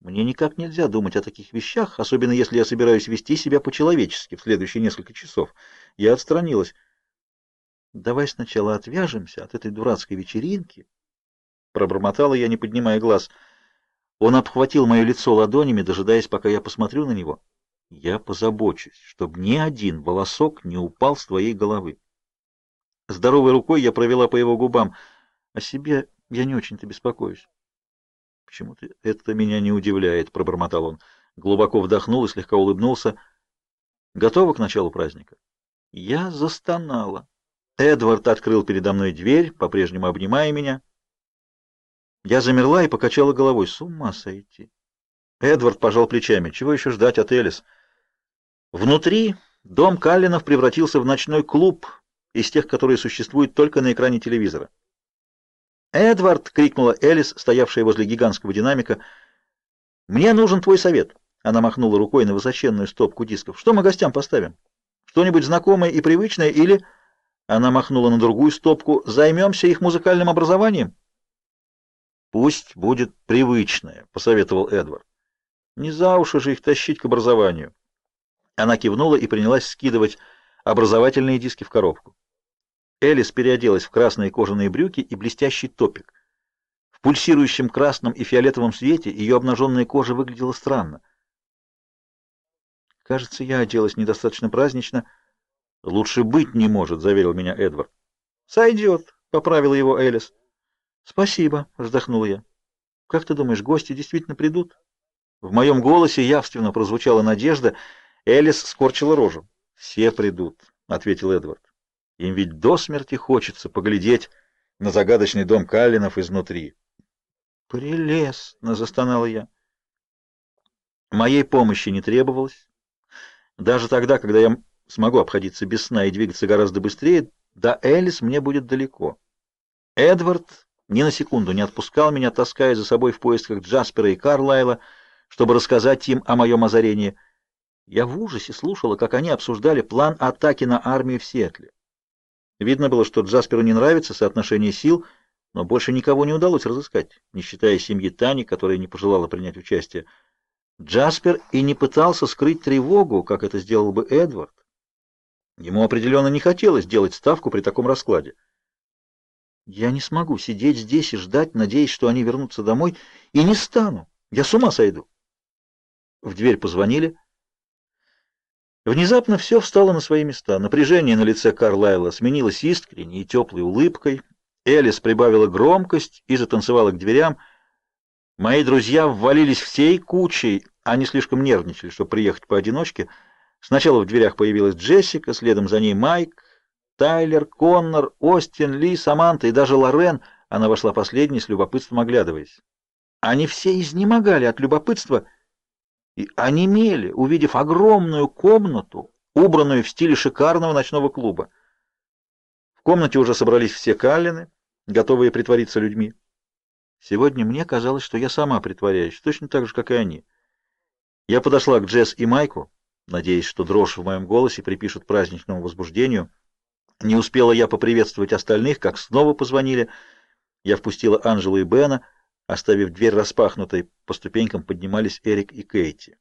Мне никак нельзя думать о таких вещах, особенно если я собираюсь вести себя по-человечески в следующие несколько часов. Я отстранилась. Давай сначала отвяжемся от этой дурацкой вечеринки. Пробормотала я, не поднимая глаз. Он обхватил мое лицо ладонями, дожидаясь, пока я посмотрю на него. Я позабочусь, чтобы ни один волосок не упал с твоей головы. Здоровой рукой я провела по его губам. О себе я не очень-то беспокоюсь. Почему-то это меня не удивляет, пробормотал он. Глубоко вдохнул и слегка улыбнулся. Готова к началу праздника? Я застонала. Эдвард открыл передо мной дверь, по-прежнему обнимая меня. Я замерла и покачала головой. С ума сойти. Эдвард пожал плечами. Чего еще ждать от Элис? Внутри дом Каллинов превратился в ночной клуб из тех, которые существуют только на экране телевизора. «Эдвард!» — крикнула Элис, стоявшая возле гигантского динамика. «Мне нужен твой совет!» Она махнула рукой на высоченную стопку дисков. «Что мы гостям поставим? Что-нибудь знакомое и привычное или...» Она махнула на другую стопку. «Займемся их музыкальным образованием?» «Пусть будет привычное», — посоветовал Эдвард. «Не за уши же их тащить к образованию». Она кивнула и принялась скидывать образовательные диски в коробку. Элис переоделась в красные кожаные брюки и блестящий топик. В пульсирующем красном и фиолетовом свете ее обнаженная кожа выглядела странно. Кажется, я оделась недостаточно празднично. Лучше быть не может, заверил меня Эдвард. Сойдет, поправила его Элис. Спасибо, вздохнула я. Как ты думаешь, гости действительно придут? В моем голосе явственно прозвучала надежда. Элис скорчила рожу. Все придут, ответил Эдвард. Им ведь до смерти хочется поглядеть на загадочный дом Каллинов изнутри. «Прелестно!» — застонала я. Моей помощи не требовалось. Даже тогда, когда я смогу обходиться без сна и двигаться гораздо быстрее, до Элис мне будет далеко. Эдвард ни на секунду не отпускал меня, таская за собой в поисках Джаспера и Карлайла, чтобы рассказать им о моем озарении. Я в ужасе слушала, как они обсуждали план атаки на армию в Сиэтле. Видно было, что Джасперу не нравится соотношение сил, но больше никого не удалось разыскать, не считая семьи Тани, которая не пожелала принять участие. Джаспер и не пытался скрыть тревогу, как это сделал бы Эдвард. Ему определенно не хотелось делать ставку при таком раскладе. Я не смогу сидеть здесь и ждать, надеясь, что они вернутся домой, и не стану. Я с ума сойду. В дверь позвонили. Внезапно все встало на свои места. Напряжение на лице Карлайла сменилось искренней и теплой улыбкой. Элис прибавила громкость и затанцевала к дверям. Мои друзья ввалились всей кучей, они слишком нервничали, чтобы приехать поодиночке. Сначала в дверях появилась Джессика, следом за ней Майк, Тайлер, Коннор, Остин, Ли, Саманта и даже Лорен. Она вошла последней, с любопытством оглядываясь. Они все изнемогали от любопытства — и онемели, увидев огромную комнату, убранную в стиле шикарного ночного клуба. В комнате уже собрались все каллины, готовые притвориться людьми. Сегодня мне казалось, что я сама притворяюсь, точно так же, как и они. Я подошла к Джесс и Майку, надеясь, что дрожь в моем голосе припишут праздничному возбуждению. Не успела я поприветствовать остальных, как снова позвонили. Я впустила Анжелу и Бена — Оставив дверь распахнутой, по ступенькам поднимались Эрик и Кейти.